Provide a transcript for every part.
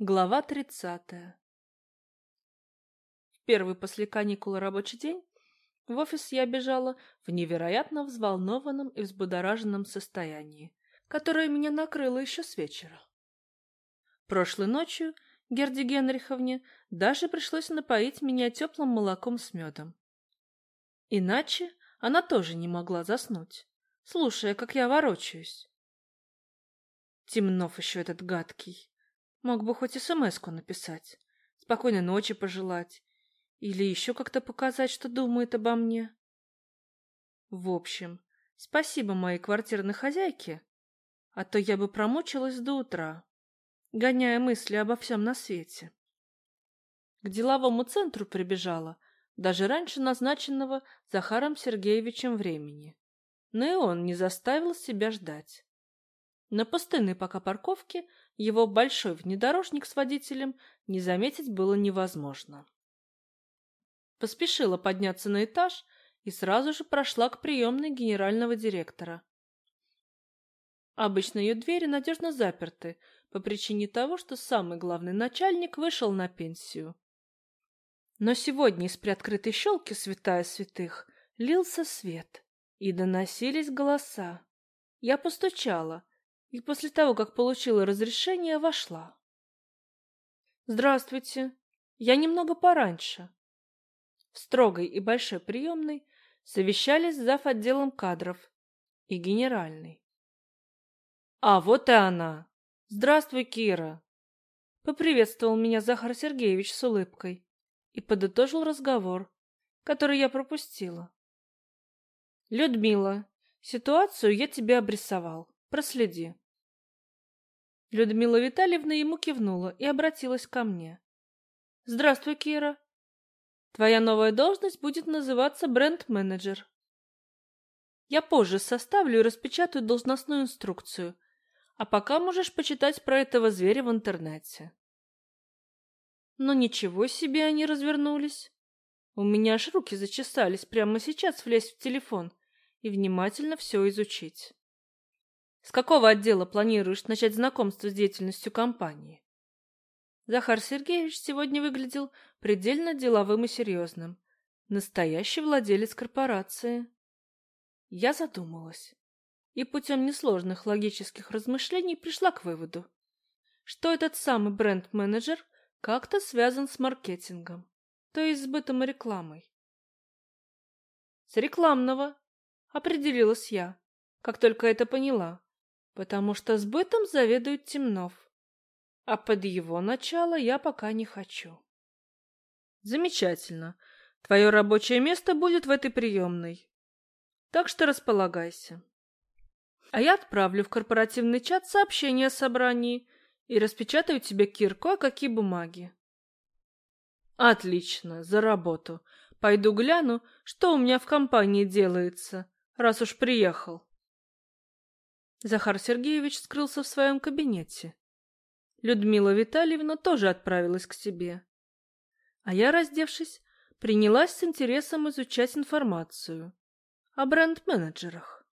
Глава тридцатая В первый после каникул рабочий день в офис я бежала в невероятно взволнованном и взбудораженном состоянии, которое меня накрыло еще с вечера. Прошлой ночью Герде Генриховне даже пришлось напоить меня теплым молоком с медом. Иначе она тоже не могла заснуть, слушая, как я ворочаюсь. Темнов еще этот гадкий. Мог бы хоть смс-ку написать, спокойной ночи пожелать или еще как-то показать, что думает обо мне. В общем, спасибо моей квартирной хозяйке, а то я бы промучилась до утра, гоняя мысли обо всем на свете. К деловому центру прибежала даже раньше назначенного Захаром Сергеевичем времени. Но и он не заставил себя ждать. На пустынной пока парковке его большой внедорожник с водителем не заметить было невозможно. Поспешила подняться на этаж и сразу же прошла к приемной генерального директора. Обычно ее двери надежно заперты по причине того, что самый главный начальник вышел на пенсию. Но сегодня из приоткрытой щелки святая святых лился свет, и доносились голоса. Я постучала, и после того, как получила разрешение, вошла. «Здравствуйте. Я немного пораньше». В строгой и большой приемной совещались зав. отделом кадров и генеральный. «А вот и она! Здравствуй, Кира!» Поприветствовал меня Захар Сергеевич с улыбкой и подытожил разговор, который я пропустила. «Людмила, ситуацию я тебе обрисовал. Проследи». Людмила Витальевна ему кивнула и обратилась ко мне. «Здравствуй, Кира. Твоя новая должность будет называться бренд-менеджер. Я позже составлю и распечатаю должностную инструкцию, а пока можешь почитать про этого зверя в интернете». Но ничего себе они развернулись. У меня аж руки зачесались прямо сейчас влезть в телефон и внимательно все изучить. С какого отдела планируешь начать знакомство с деятельностью компании? Захар Сергеевич сегодня выглядел предельно деловым и серьезным. Настоящий владелец корпорации. Я задумалась и путем несложных логических размышлений пришла к выводу, что этот самый бренд-менеджер как-то связан с маркетингом, то есть с бытом и рекламой. С рекламного, определилась я, как только это поняла потому что сбытом заведует Темнов, а под его начало я пока не хочу. Замечательно. Твое рабочее место будет в этой приемной. Так что располагайся. А я отправлю в корпоративный чат сообщение о собрании и распечатаю тебе, Кир, кое-какие бумаги. Отлично, за работу. Пойду гляну, что у меня в компании делается, раз уж приехал. Захар Сергеевич скрылся в своем кабинете. Людмила Витальевна тоже отправилась к себе. А я, раздевшись, принялась с интересом изучать информацию о бренд-менеджерах.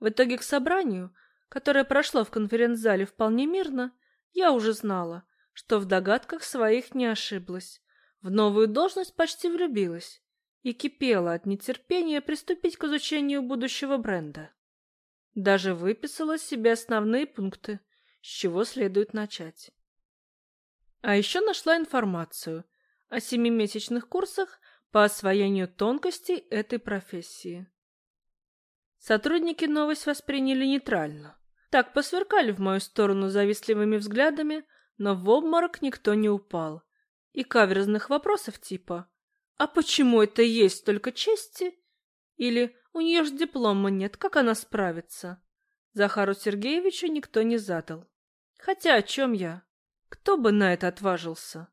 В итоге к собранию, которое прошло в конференц-зале вполне мирно, я уже знала, что в догадках своих не ошиблась. В новую должность почти влюбилась и кипела от нетерпения приступить к изучению будущего бренда. Даже выписала себе основные пункты, с чего следует начать. А еще нашла информацию о семимесячных курсах по освоению тонкостей этой профессии. Сотрудники новость восприняли нейтрально. Так посверкали в мою сторону завистливыми взглядами, но в обморок никто не упал. И каверзных вопросов типа «А почему это есть только чести?» Или у нее ж диплома нет, как она справится? Захару Сергеевичу никто не задал. Хотя о чем я? Кто бы на это отважился?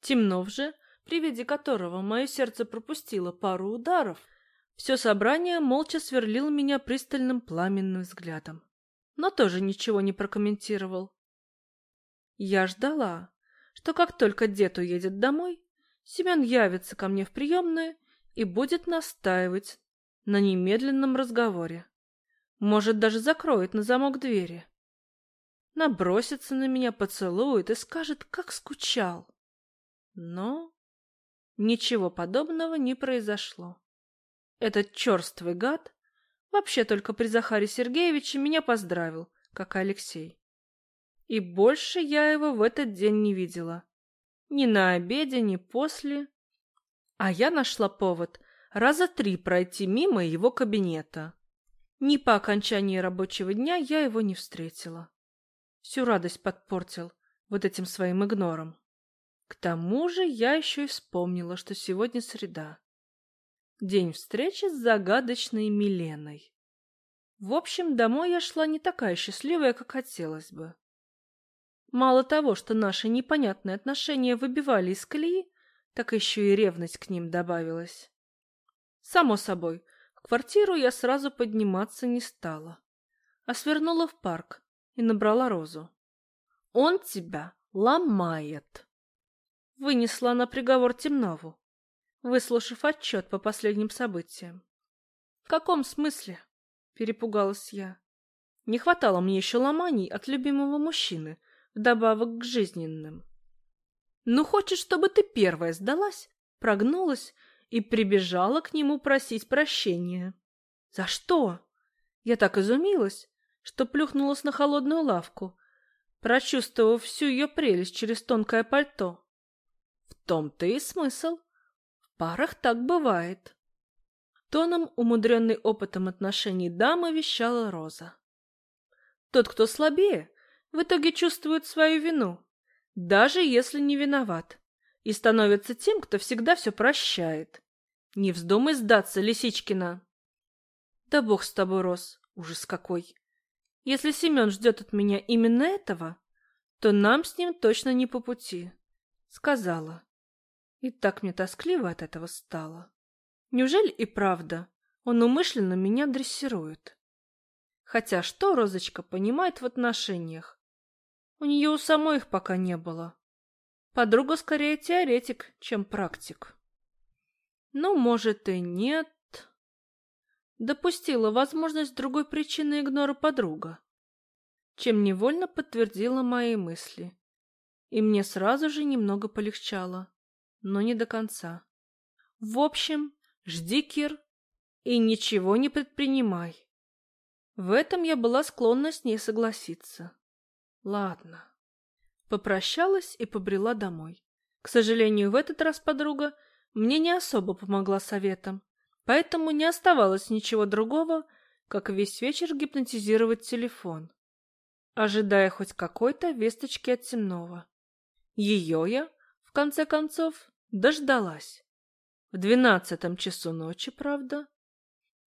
Темнов же, при виде которого мое сердце пропустило пару ударов, все собрание молча сверлил меня пристальным пламенным взглядом, но тоже ничего не прокомментировал. Я ждала, что как только дед уедет домой, Семен явится ко мне в приемную и будет настаивать на немедленном разговоре. Может, даже закроет на замок двери. набросится на меня, поцелует и скажет, как скучал. Но ничего подобного не произошло. Этот черствый гад вообще только при Захаре Сергеевиче меня поздравил, как Алексей. И больше я его в этот день не видела. Ни на обеде, ни после. А я нашла повод раза три пройти мимо его кабинета. Ни по окончании рабочего дня я его не встретила. Всю радость подпортил вот этим своим игнором. К тому же я еще и вспомнила, что сегодня среда. День встречи с загадочной Миленой. В общем, домой я шла не такая счастливая, как хотелось бы. Мало того, что наши непонятные отношения выбивали из колеи, так еще и ревность к ним добавилась. Само собой, в квартиру я сразу подниматься не стала, а свернула в парк и набрала розу. «Он тебя ломает!» Вынесла на приговор Темнову, выслушав отчет по последним событиям. «В каком смысле?» — перепугалась я. Не хватало мне еще ломаний от любимого мужчины, вдобавок к жизненным. Ну, хочешь, чтобы ты первая сдалась, прогнулась и прибежала к нему просить прощения. За что? Я так изумилась, что плюхнулась на холодную лавку, прочувствовав всю ее прелесть через тонкое пальто. В том-то и смысл. В парах так бывает. Тоном, умудренный опытом отношений дамы, вещала Роза. Тот, кто слабее, в итоге чувствует свою вину, даже если не виноват, и становится тем, кто всегда все прощает. Не вздумай сдаться, Лисичкина. Да бог с тобой, Рос, ужас какой. Если Семен ждет от меня именно этого, то нам с ним точно не по пути, сказала. И так мне тоскливо от этого стало. Неужели и правда он умышленно меня дрессирует? Хотя что Розочка понимает в отношениях? У нее у самой их пока не было. Подруга скорее теоретик, чем практик. Ну, может и нет. Допустила возможность другой причины игнора подруга, чем невольно подтвердила мои мысли. И мне сразу же немного полегчало, но не до конца. В общем, жди, Кир, и ничего не предпринимай. В этом я была склонна с ней согласиться. Ладно. Попрощалась и побрела домой. К сожалению, в этот раз подруга мне не особо помогла советом, поэтому не оставалось ничего другого, как весь вечер гипнотизировать телефон, ожидая хоть какой-то весточки от темного. Ее я, в конце концов, дождалась. В двенадцатом часу ночи, правда,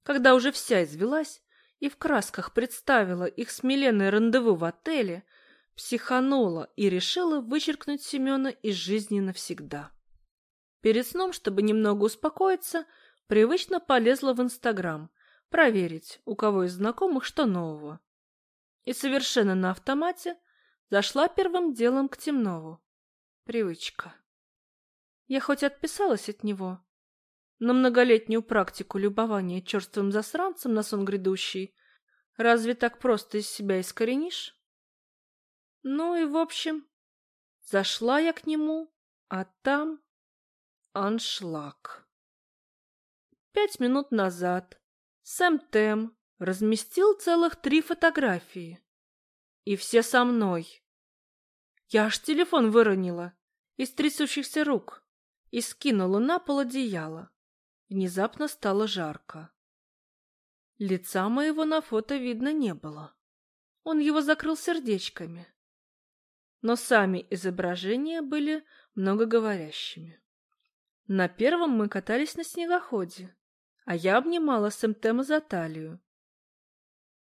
когда уже вся извелась и в красках представила их с Миленой рандеву в отеле, психанула и решила вычеркнуть Семена из жизни навсегда. Перед сном, чтобы немного успокоиться, привычно полезла в Инстаграм, проверить, у кого из знакомых что нового. И совершенно на автомате зашла первым делом к Темнову. Привычка. Я хоть отписалась от него, но многолетнюю практику любования черствым засранцем на сон грядущий разве так просто из себя искоренишь? Ну и в общем, зашла я к нему, а там аншлаг. Пять минут назад Сэм Тем разместил целых три фотографии. И все со мной. Я аж телефон выронила из трясущихся рук и скинула на пол одеяло. Внезапно стало жарко. Лица моего на фото видно не было. Он его закрыл сердечками но сами изображения были многоговорящими. На первом мы катались на снегоходе, а я обнимала Сэмтема за талию,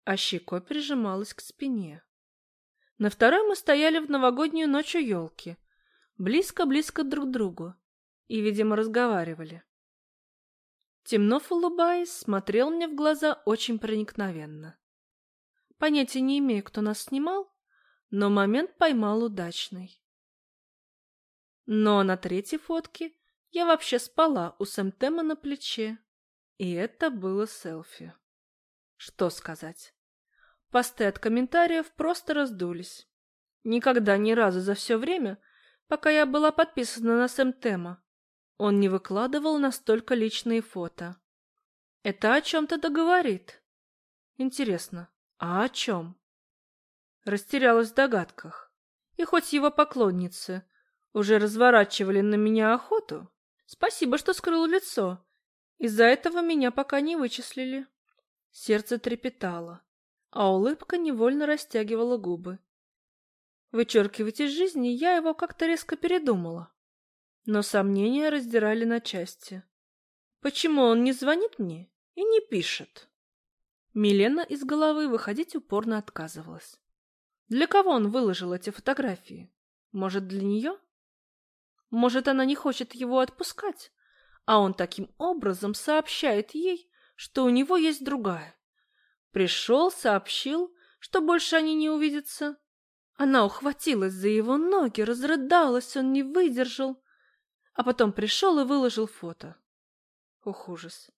а щекой прижималась к спине. На второй мы стояли в новогоднюю ночь у елки, близко-близко друг к другу, и, видимо, разговаривали. Темнов, улыбаясь, смотрел мне в глаза очень проникновенно. Понятия не имею, кто нас снимал, но момент поймал удачный. Но на третьей фотке я вообще спала у Сэмтема на плече, и это было селфи. Что сказать? Посты от комментариев просто раздулись. Никогда ни разу за все время, пока я была подписана на Сэм Тема, он не выкладывал настолько личные фото. Это о чем-то договорит. Интересно, а о чем? Растерялась в догадках. И хоть его поклонницы уже разворачивали на меня охоту, спасибо, что скрыл лицо. Из-за этого меня пока не вычислили. Сердце трепетало а улыбка невольно растягивала губы. Вычеркивать из жизни я его как-то резко передумала. Но сомнения раздирали на части. Почему он не звонит мне и не пишет? Милена из головы выходить упорно отказывалась. Для кого он выложил эти фотографии? Может, для нее? Может, она не хочет его отпускать, а он таким образом сообщает ей, что у него есть другая. Пришел, сообщил, что больше они не увидятся. Она ухватилась за его ноги, разрыдалась, он не выдержал. А потом пришел и выложил фото. Ох, ужас.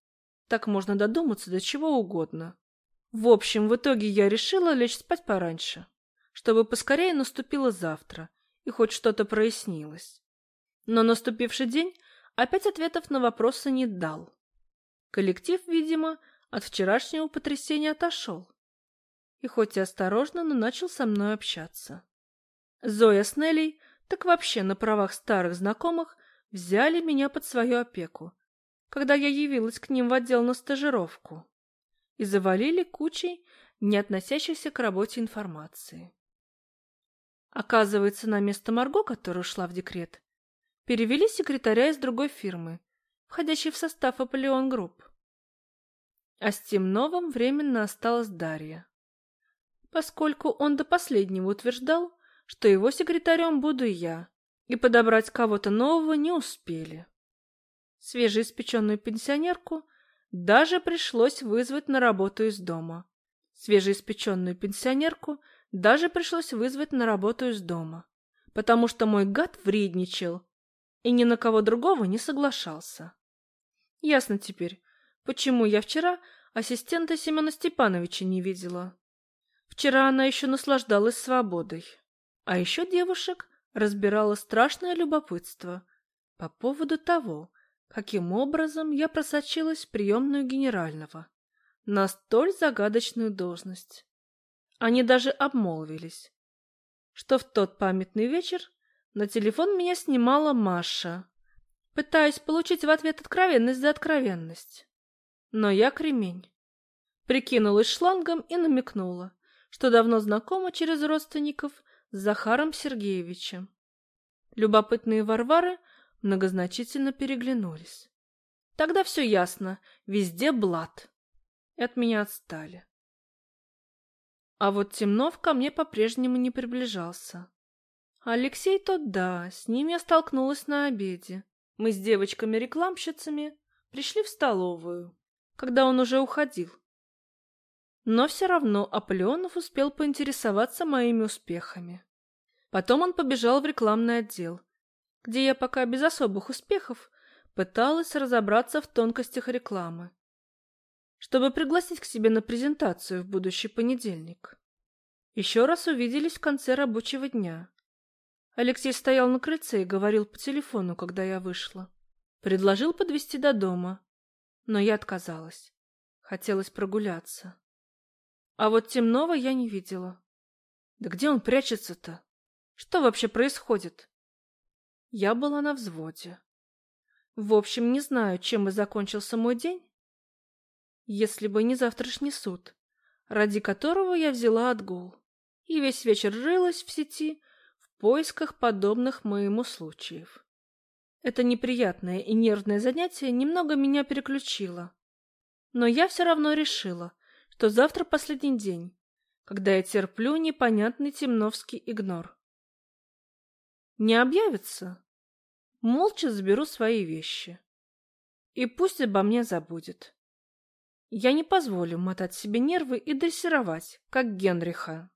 Так можно додуматься до чего угодно. В общем, в итоге я решила лечь спать пораньше, чтобы поскорее наступило завтра и хоть что-то прояснилось. Но наступивший день опять ответов на вопросы не дал. Коллектив, видимо, от вчерашнего потрясения отошел. И хоть и осторожно, но начал со мной общаться. Зоя с Неллей, так вообще на правах старых знакомых, взяли меня под свою опеку, когда я явилась к ним в отдел на стажировку, и завалили кучей не относящейся к работе информации. Оказывается, на место Марго, которая ушла в декрет, перевели секретаря из другой фирмы, входящей в состав Аполеон Групп а с Темновым временно осталась Дарья. Поскольку он до последнего утверждал, что его секретарем буду я, и подобрать кого-то нового не успели. Свежеиспеченную пенсионерку даже пришлось вызвать на работу из дома. Свежеиспеченную пенсионерку даже пришлось вызвать на работу из дома, потому что мой гад вредничал и ни на кого другого не соглашался. Ясно теперь, Почему я вчера ассистента Семена Степановича не видела? Вчера она еще наслаждалась свободой. А еще девушек разбирало страшное любопытство по поводу того, каким образом я просочилась в приемную генерального на столь загадочную должность. Они даже обмолвились, что в тот памятный вечер на телефон меня снимала Маша, пытаясь получить в ответ откровенность за откровенность. Но я кремень. Прикинулась шлангом и намекнула, что давно знакома через родственников с Захаром Сергеевичем. Любопытные Варвары многозначительно переглянулись. Тогда все ясно, везде блат. И от меня отстали. А вот Темнов ко мне по-прежнему не приближался. Алексей тот да, с ним я столкнулась на обеде. Мы с девочками-рекламщицами пришли в столовую когда он уже уходил. Но все равно Аполеонов успел поинтересоваться моими успехами. Потом он побежал в рекламный отдел, где я пока без особых успехов пыталась разобраться в тонкостях рекламы, чтобы пригласить к себе на презентацию в будущий понедельник. Еще раз увиделись в конце рабочего дня. Алексей стоял на крыльце и говорил по телефону, когда я вышла. Предложил подвезти до дома, но я отказалась. Хотелось прогуляться. А вот темного я не видела. Да где он прячется-то? Что вообще происходит? Я была на взводе. В общем, не знаю, чем бы закончился мой день, если бы не завтрашний суд, ради которого я взяла отгул и весь вечер рылась в сети поисках подобных моему случаев. Это неприятное и нервное занятие немного меня переключило. Но я все равно решила, что завтра последний день, когда я терплю непонятный темновский игнор. Не объявится? Молча заберу свои вещи. И пусть обо мне забудет. Я не позволю мотать себе нервы и дрессировать, как Генриха.